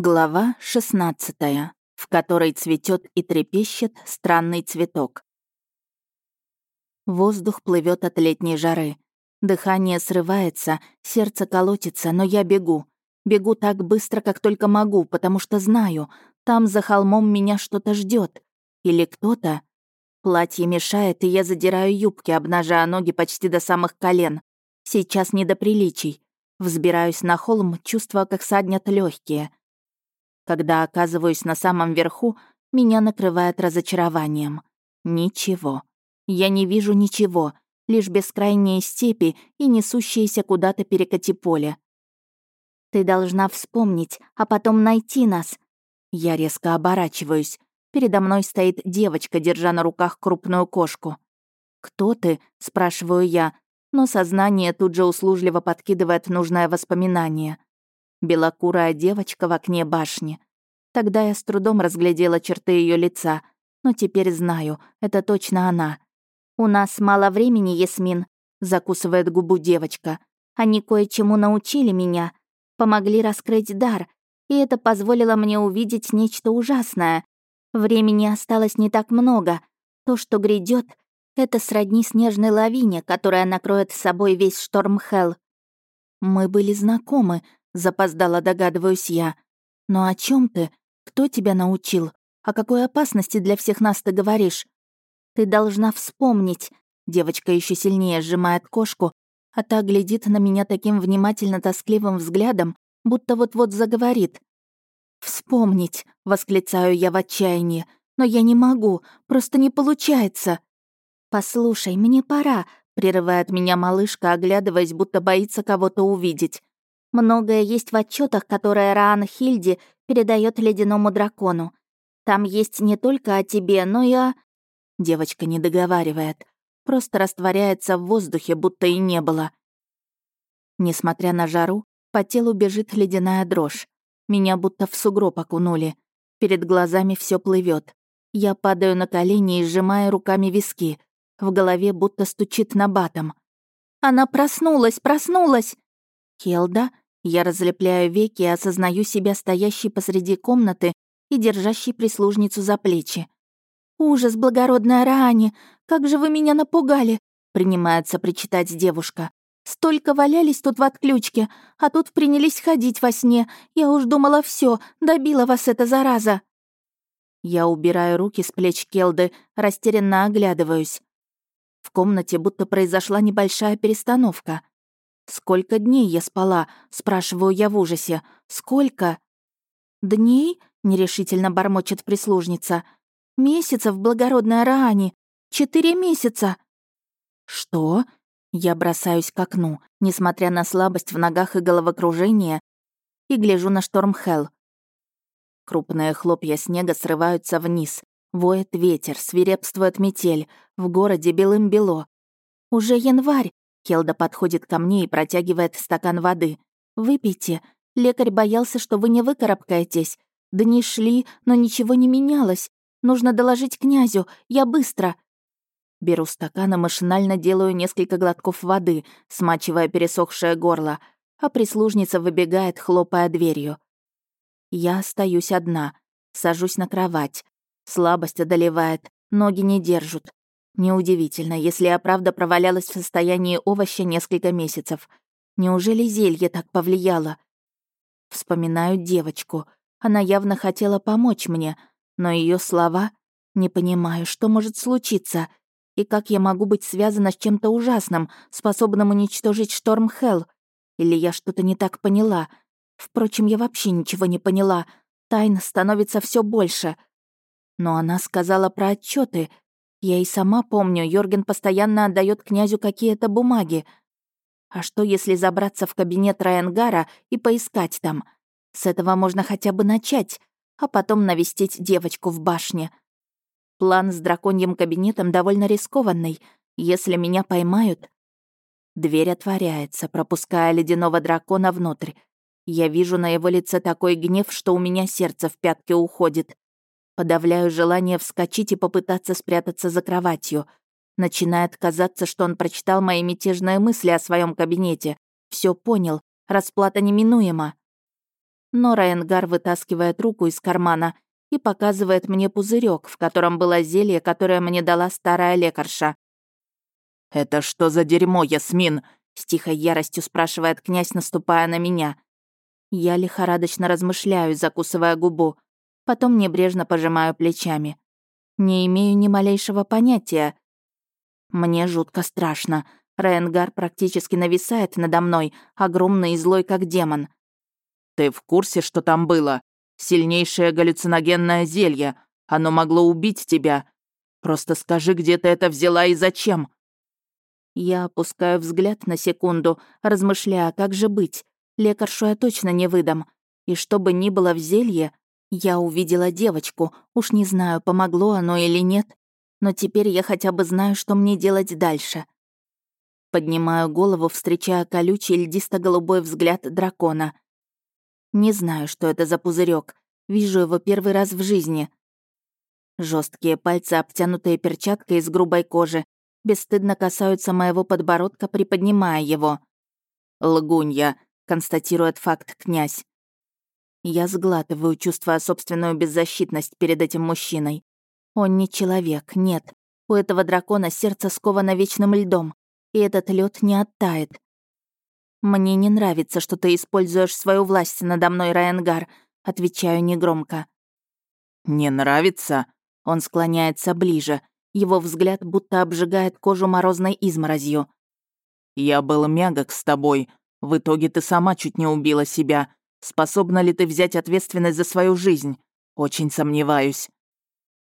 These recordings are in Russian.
Глава 16, в которой цветет и трепещет странный цветок. Воздух плывет от летней жары. Дыхание срывается, сердце колотится, но я бегу. Бегу так быстро, как только могу, потому что знаю, там за холмом меня что-то ждет. Или кто-то. Платье мешает, и я задираю юбки, обнажая ноги почти до самых колен. Сейчас не до приличий. Взбираюсь на холм, чувствуя, как саднят легкие. Когда оказываюсь на самом верху, меня накрывает разочарованием. Ничего. Я не вижу ничего, лишь бескрайние степи и несущиеся куда-то перекати поле. «Ты должна вспомнить, а потом найти нас». Я резко оборачиваюсь. Передо мной стоит девочка, держа на руках крупную кошку. «Кто ты?» — спрашиваю я, но сознание тут же услужливо подкидывает нужное воспоминание. Белокурая девочка в окне башни. Тогда я с трудом разглядела черты ее лица, но теперь знаю, это точно она. «У нас мало времени, Ясмин», — закусывает губу девочка. «Они кое-чему научили меня, помогли раскрыть дар, и это позволило мне увидеть нечто ужасное. Времени осталось не так много. То, что грядет, это сродни снежной лавине, которая накроет собой весь шторм Хелл. Мы были знакомы, запоздала догадываюсь я. Но о чем ты? Кто тебя научил? О какой опасности для всех нас ты говоришь? Ты должна вспомнить. Девочка еще сильнее сжимает кошку, а та глядит на меня таким внимательно тоскливым взглядом, будто вот-вот заговорит. «Вспомнить!» — восклицаю я в отчаянии. «Но я не могу, просто не получается!» «Послушай, мне пора», — прерывает меня малышка, оглядываясь, будто боится кого-то увидеть. Многое есть в отчетах, которые Раан Хильди передает ледяному дракону. Там есть не только о тебе, но и о... Девочка не договаривает, просто растворяется в воздухе, будто и не было. Несмотря на жару, по телу бежит ледяная дрожь. Меня будто в сугроб окунули. Перед глазами все плывет. Я падаю на колени и сжимаю руками виски. В голове будто стучит на батом. «Она проснулась, проснулась!» Келда, я разлепляю веки и осознаю себя стоящей посреди комнаты и держащей прислужницу за плечи. «Ужас, благородная Раани! Как же вы меня напугали!» — принимается причитать девушка. «Столько валялись тут в отключке, а тут принялись ходить во сне. Я уж думала, все, добила вас эта зараза!» Я убираю руки с плеч Келды, растерянно оглядываюсь. В комнате будто произошла небольшая перестановка. «Сколько дней я спала?» — спрашиваю я в ужасе. «Сколько?» «Дней?» — нерешительно бормочет прислужница. «Месяцев, благородная Раани! Четыре месяца!» «Что?» Я бросаюсь к окну, несмотря на слабость в ногах и головокружение, и гляжу на шторм Хелл. Крупные хлопья снега срываются вниз. Воет ветер, свирепствует метель. В городе белым-бело. «Уже январь!» Келда подходит ко мне и протягивает стакан воды. «Выпейте. Лекарь боялся, что вы не выкарабкаетесь. Дни шли, но ничего не менялось. Нужно доложить князю. Я быстро». Беру стакан и машинально делаю несколько глотков воды, смачивая пересохшее горло, а прислужница выбегает, хлопая дверью. Я остаюсь одна, сажусь на кровать. Слабость одолевает, ноги не держат. Неудивительно, если я правда провалялась в состоянии овоща несколько месяцев. Неужели зелье так повлияло? Вспоминаю девочку. Она явно хотела помочь мне, но ее слова... Не понимаю, что может случиться, и как я могу быть связана с чем-то ужасным, способным уничтожить шторм Хелл. Или я что-то не так поняла. Впрочем, я вообще ничего не поняла. Тайн становится все больше. Но она сказала про отчеты, я и сама помню, Йорген постоянно отдает князю какие-то бумаги. А что, если забраться в кабинет Райангара и поискать там? С этого можно хотя бы начать, а потом навестить девочку в башне. План с драконьим кабинетом довольно рискованный. Если меня поймают... Дверь отворяется, пропуская ледяного дракона внутрь. Я вижу на его лице такой гнев, что у меня сердце в пятки уходит. Подавляю желание вскочить и попытаться спрятаться за кроватью. Начинает казаться, что он прочитал мои мятежные мысли о своем кабинете. Все понял, расплата неминуема. Но Райангар вытаскивает руку из кармана и показывает мне пузырек, в котором было зелье, которое мне дала старая лекарша. «Это что за дерьмо, Ясмин?» — с тихой яростью спрашивает князь, наступая на меня. Я лихорадочно размышляю, закусывая губу. Потом небрежно пожимаю плечами. Не имею ни малейшего понятия. Мне жутко страшно. Рейнгар практически нависает надо мной, огромный и злой, как демон. «Ты в курсе, что там было? Сильнейшее галлюциногенное зелье. Оно могло убить тебя. Просто скажи, где ты это взяла и зачем?» Я опускаю взгляд на секунду, размышляя, как же быть. Лекаршу я точно не выдам. И что бы ни было в зелье, я увидела девочку. Уж не знаю, помогло оно или нет. Но теперь я хотя бы знаю, что мне делать дальше. Поднимаю голову, встречая колючий льдисто-голубой взгляд дракона. Не знаю, что это за пузырек. Вижу его первый раз в жизни. Жесткие пальцы, обтянутые перчаткой из грубой кожи, бесстыдно касаются моего подбородка, приподнимая его. «Лгунья», — констатирует факт князь. Я сглатываю, чувствуя собственную беззащитность перед этим мужчиной. Он не человек, нет. У этого дракона сердце сковано вечным льдом, и этот лед не оттает. «Мне не нравится, что ты используешь свою власть надо мной, Райангар», — отвечаю негромко. «Не нравится?» Он склоняется ближе, его взгляд будто обжигает кожу морозной изморозью. «Я был мягок с тобой. В итоге ты сама чуть не убила себя. Способна ли ты взять ответственность за свою жизнь? Очень сомневаюсь».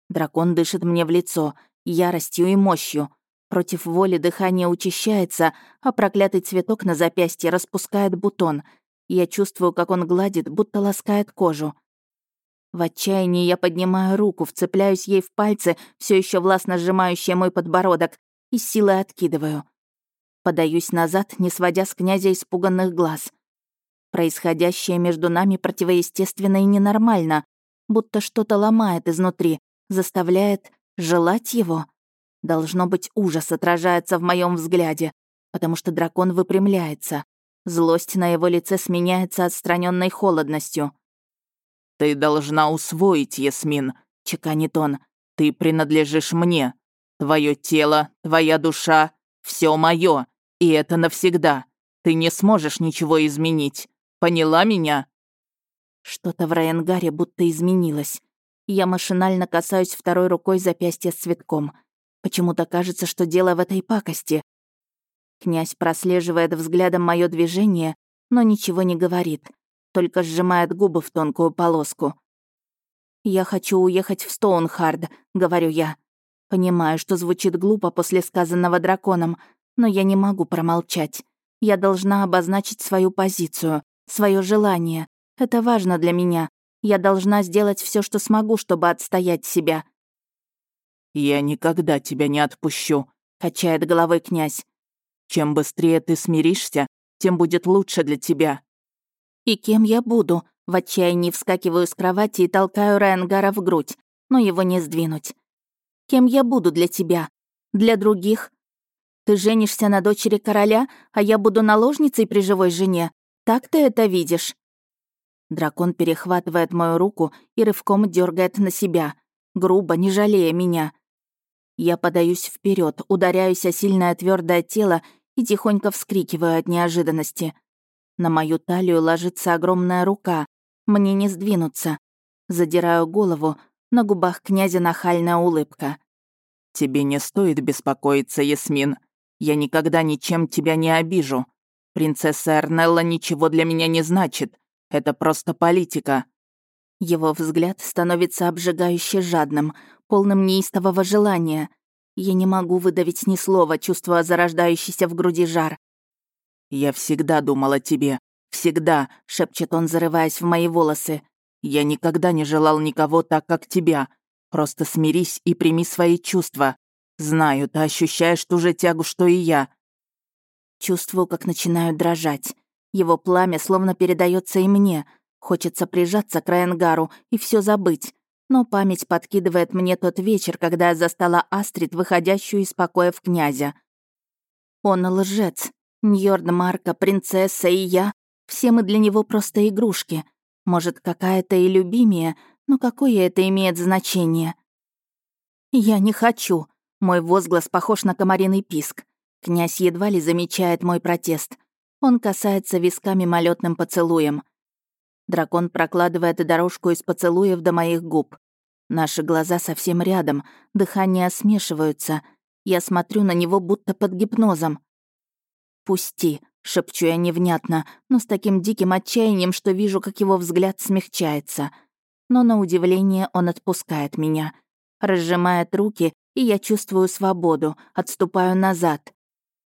Дракон дышит мне в лицо, яростью и мощью. Против воли дыхание учащается, а проклятый цветок на запястье распускает бутон. Я чувствую, как он гладит, будто ласкает кожу. В отчаянии я поднимаю руку, вцепляюсь ей в пальцы, все еще властно сжимающие мой подбородок, и силой откидываю. Подаюсь назад, не сводя с князя испуганных глаз. Происходящее между нами противоестественно и ненормально, будто что-то ломает изнутри, заставляет желать его. Должно быть, ужас отражается в моем взгляде, потому что дракон выпрямляется. Злость на его лице сменяется отстраненной холодностью. «Ты должна усвоить, Ясмин», — чеканит он. «Ты принадлежишь мне. Твое тело, твоя душа — все мое, и это навсегда. Ты не сможешь ничего изменить. Поняла меня?» Что-то в Райангаре будто изменилось. Я машинально касаюсь второй рукой запястья с цветком. Почему-то кажется, что дело в этой пакости. Князь прослеживает взглядом мое движение, но ничего не говорит только сжимает губы в тонкую полоску. «Я хочу уехать в Стоунхард», — говорю я. Понимаю, что звучит глупо после сказанного драконом, но я не могу промолчать. Я должна обозначить свою позицию, свое желание. Это важно для меня. Я должна сделать все, что смогу, чтобы отстоять себя. «Я никогда тебя не отпущу», — качает головой князь. «Чем быстрее ты смиришься, тем будет лучше для тебя. «И кем я буду?» В отчаянии вскакиваю с кровати и толкаю Райангара в грудь, но его не сдвинуть. «Кем я буду для тебя? Для других? Ты женишься на дочери короля, а я буду наложницей при живой жене? Так ты это видишь?» Дракон перехватывает мою руку и рывком дергает на себя, грубо, не жалея меня. Я подаюсь вперед, ударяюсь о сильное твердое тело и тихонько вскрикиваю от неожиданности. На мою талию ложится огромная рука. Мне не сдвинуться. Задираю голову, на губах князя нахальная улыбка. «Тебе не стоит беспокоиться, Ясмин. Я никогда ничем тебя не обижу. Принцесса Эрнелла ничего для меня не значит. Это просто политика». Его взгляд становится обжигающе жадным, полным неистового желания. Я не могу выдавить ни слова, чувствуя зарождающийся в груди жар. «Я всегда думал о тебе. Всегда», — шепчет он, зарываясь в мои волосы. «Я никогда не желал никого так, как тебя. Просто смирись и прими свои чувства. Знаю, ты ощущаешь ту же тягу, что и я». Чувствую, как начинаю дрожать. Его пламя словно передается и мне. Хочется прижаться к Райангару и все забыть. Но память подкидывает мне тот вечер, когда я застала Астрид, выходящую из покоев князя. Он лжец. Ньорд Марка, принцесса и я — все мы для него просто игрушки. Может, какая-то и любимее, но какое это имеет значение? «Я не хочу!» Мой возглас похож на комариный писк. Князь едва ли замечает мой протест. Он касается виска мимолетным поцелуем. Дракон прокладывает дорожку из поцелуев до моих губ. Наши глаза совсем рядом, дыхания смешиваются. Я смотрю на него будто под гипнозом. «Пусти», — шепчу я невнятно, но с таким диким отчаянием, что вижу, как его взгляд смягчается. Но на удивление он отпускает меня. Разжимает руки, и я чувствую свободу, отступаю назад.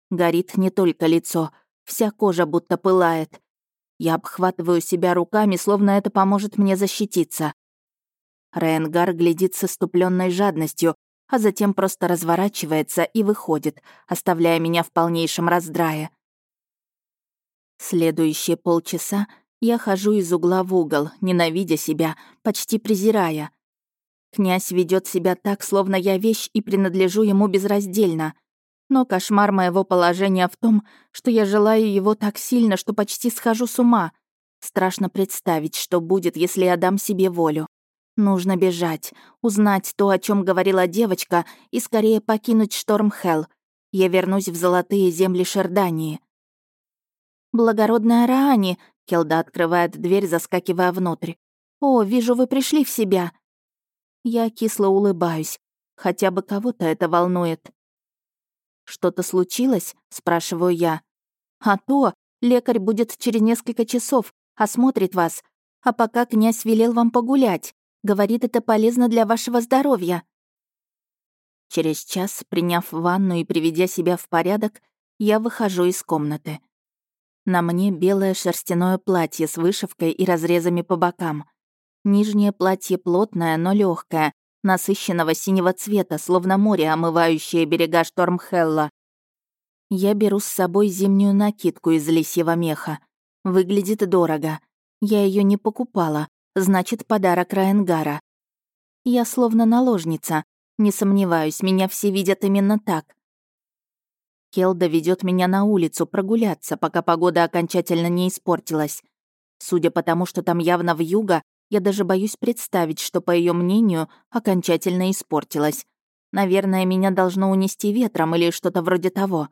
Горит не только лицо, вся кожа будто пылает. Я обхватываю себя руками, словно это поможет мне защититься. Рейнгар глядит с иступленной жадностью, а затем просто разворачивается и выходит, оставляя меня в полнейшем раздрае. Следующие полчаса я хожу из угла в угол, ненавидя себя, почти презирая. Князь ведет себя так, словно я вещь и принадлежу ему безраздельно. Но кошмар моего положения в том, что я желаю его так сильно, что почти схожу с ума. Страшно представить, что будет, если я дам себе волю. Нужно бежать, узнать то, о чем говорила девочка, и скорее покинуть шторм Хелл. Я вернусь в золотые земли Шердании. «Благородная Раани!» — Келда открывает дверь, заскакивая внутрь. «О, вижу, вы пришли в себя!» Я кисло улыбаюсь. Хотя бы кого-то это волнует. «Что-то случилось?» — спрашиваю я. «А то, лекарь будет через несколько часов, осмотрит вас. А пока князь велел вам погулять. Говорит, это полезно для вашего здоровья». Через час, приняв ванну и приведя себя в порядок, я выхожу из комнаты. На мне белое шерстяное платье с вышивкой и разрезами по бокам. Нижнее платье плотное, но легкое, насыщенного синего цвета, словно море, омывающее берега Штормхелла. Я беру с собой зимнюю накидку из лисьего меха. Выглядит дорого. Я ее не покупала, значит, подарок Райангара. Я словно наложница. Не сомневаюсь, меня все видят именно так. Келда ведет меня на улицу прогуляться, пока погода окончательно не испортилась. Судя по тому, что там явно в юго, я даже боюсь представить, что, по ее мнению, окончательно испортилась. Наверное, меня должно унести ветром или что-то вроде того.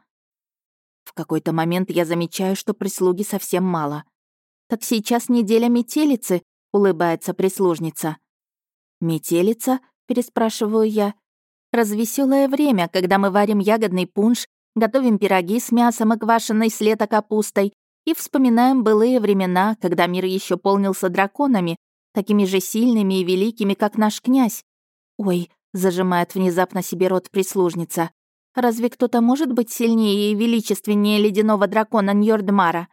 В какой-то момент я замечаю, что прислуги совсем мало. «Так сейчас неделя метелицы», улыбается прислужница. «Метелица?» — переспрашиваю я. «Развеселое время, когда мы варим ягодный пунш, готовим пироги с мясом и квашеной с капустой и вспоминаем былые времена, когда мир еще полнился драконами, такими же сильными и великими, как наш князь. Ой, зажимает внезапно себе рот прислужница. Разве кто-то может быть сильнее и величественнее ледяного дракона Ньордмара?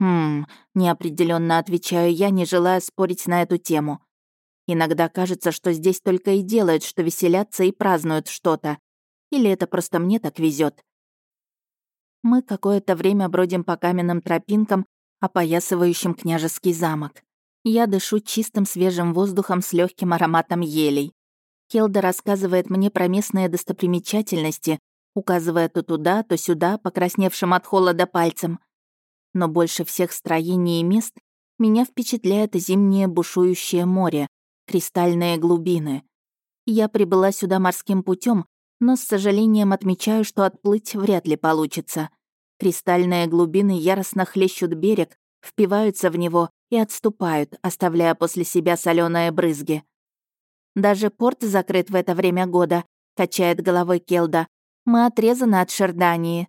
«Хм...» — неопределенно отвечаю я, не желая спорить на эту тему. Иногда кажется, что здесь только и делают, что веселятся и празднуют что-то. Или это просто мне так везет. Мы какое-то время бродим по каменным тропинкам, опоясывающим княжеский замок. Я дышу чистым свежим воздухом с легким ароматом елей. Келда рассказывает мне про местные достопримечательности, указывая то туда, то сюда, покрасневшим от холода пальцем. Но больше всех строений и мест меня впечатляет зимнее бушующее море, кристальные глубины. Я прибыла сюда морским путем, но с сожалением отмечаю, что отплыть вряд ли получится. Кристальные глубины яростно хлещут берег, впиваются в него и отступают, оставляя после себя соленые брызги. Даже порт закрыт в это время года, качает головой Келда. Мы отрезаны от Шердании.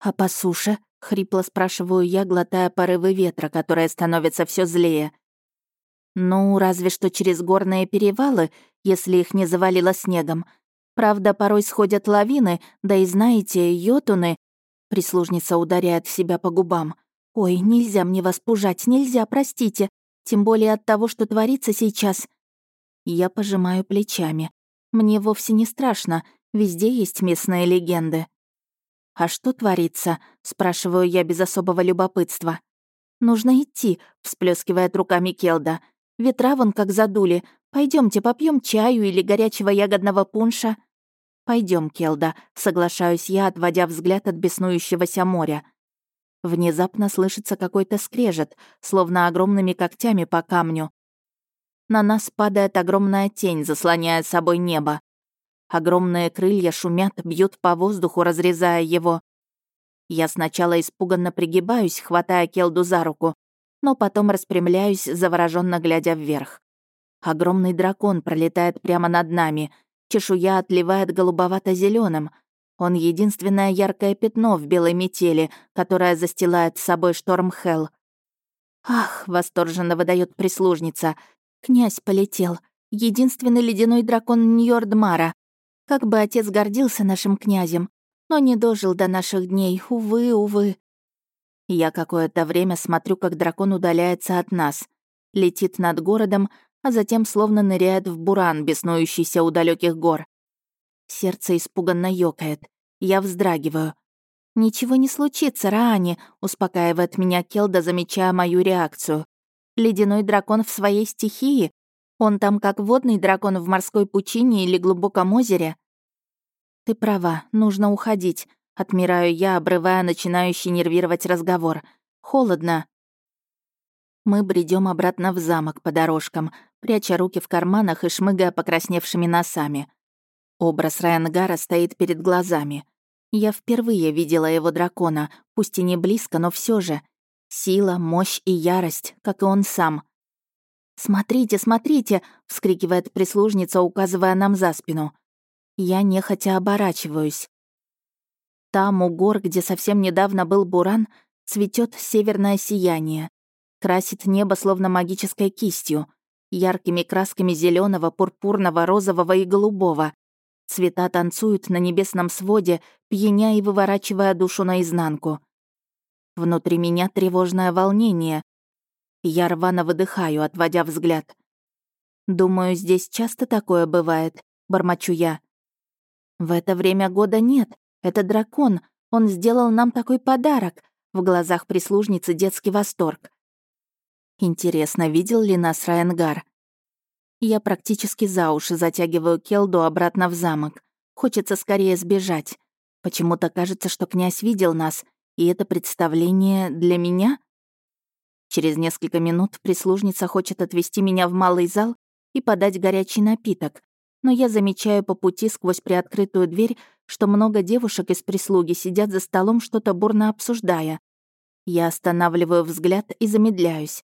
А по суше Хрипло спрашиваю я, глотая порывы ветра, которые становятся все злее. Ну, разве что через горные перевалы, если их не завалило снегом. Правда, порой сходят лавины, да и знаете, йотуны... Прислужница ударяет себя по губам. «Ой, нельзя мне вас пужать, нельзя, простите. Тем более от того, что творится сейчас». Я пожимаю плечами. Мне вовсе не страшно, везде есть местные легенды. «А что творится?» — спрашиваю я без особого любопытства. «Нужно идти», — всплескивает руками Келда. «Ветра вон как задули. Пойдемте попьем чаю или горячего ягодного пунша». Пойдем, Келда», — соглашаюсь я, отводя взгляд от беснующегося моря. Внезапно слышится какой-то скрежет, словно огромными когтями по камню. На нас падает огромная тень, заслоняя собой небо. Огромные крылья шумят, бьют по воздуху, разрезая его. Я сначала испуганно пригибаюсь, хватая Келду за руку, но потом распрямляюсь, завороженно глядя вверх. Огромный дракон пролетает прямо над нами. Чешуя отливает голубовато зеленым он единственное яркое пятно в белой метели, которое застилает собой шторм Хелл. «Ах!» — восторженно выдает прислужница. «Князь полетел. Единственный ледяной дракон Ньордмара. Как бы отец гордился нашим князем, но не дожил до наших дней, увы, увы». Я какое-то время смотрю, как дракон удаляется от нас. Летит над городом, а затем словно ныряет в буран, беснующийся у далеких гор. Сердце испуганно ёкает. Я вздрагиваю. «Ничего не случится, Раани», — успокаивает меня Келда, замечая мою реакцию. «Ледяной дракон в своей стихии? Он там как водный дракон в морской пучине или глубоком озере?» «Ты права, нужно уходить», — отмираю я, обрывая начинающий нервировать разговор. «Холодно». Мы бредем обратно в замок по дорожкам, пряча руки в карманах и шмыгая покрасневшими носами. Образ Райангара стоит перед глазами. Я впервые видела его дракона, пусть и не близко, но все же. Сила, мощь и ярость, как и он сам. «Смотрите, смотрите!» — вскрикивает прислужница, указывая нам за спину. Я нехотя оборачиваюсь. Там, у гор, где совсем недавно был буран, цветет северное сияние. Красит небо словно магической кистью, яркими красками зеленого, пурпурного, розового и голубого. Цвета танцуют на небесном своде, пьяня и выворачивая душу наизнанку. Внутри меня тревожное волнение. Я рвано выдыхаю, отводя взгляд. «Думаю, здесь часто такое бывает», — бормочу я. «В это время года нет. Это дракон. Он сделал нам такой подарок». В глазах прислужницы детский восторг. Интересно, видел ли нас Райангар? Я практически за уши затягиваю Келду обратно в замок. Хочется скорее сбежать. Почему-то кажется, что князь видел нас, и это представление для меня? Через несколько минут прислужница хочет отвезти меня в малый зал и подать горячий напиток, но я замечаю по пути сквозь приоткрытую дверь, что много девушек из прислуги сидят за столом, что-то бурно обсуждая. Я останавливаю взгляд и замедляюсь.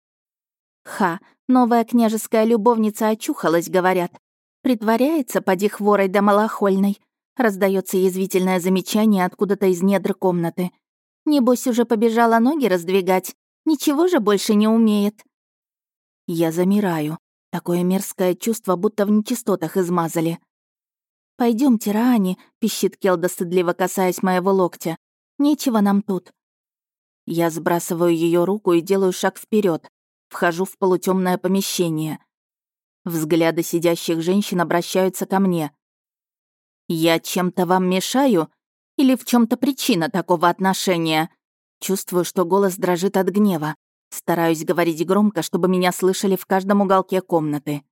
Ха, новая княжеская любовница очухалась, говорят. Притворяется, поди хворой да малохольной. Раздается язвительное замечание откуда-то из недр комнаты. Небось, уже побежала ноги раздвигать. Ничего же больше не умеет. Я замираю. Такое мерзкое чувство, будто в нечистотах измазали. Пойдемте, Раани», — пищит Келда, стыдливо касаясь моего локтя. «Нечего нам тут». Я сбрасываю ее руку и делаю шаг вперед. Вхожу в полутемное помещение. Взгляды сидящих женщин обращаются ко мне. «Я чем-то вам мешаю? Или в чем то причина такого отношения?» Чувствую, что голос дрожит от гнева. Стараюсь говорить громко, чтобы меня слышали в каждом уголке комнаты.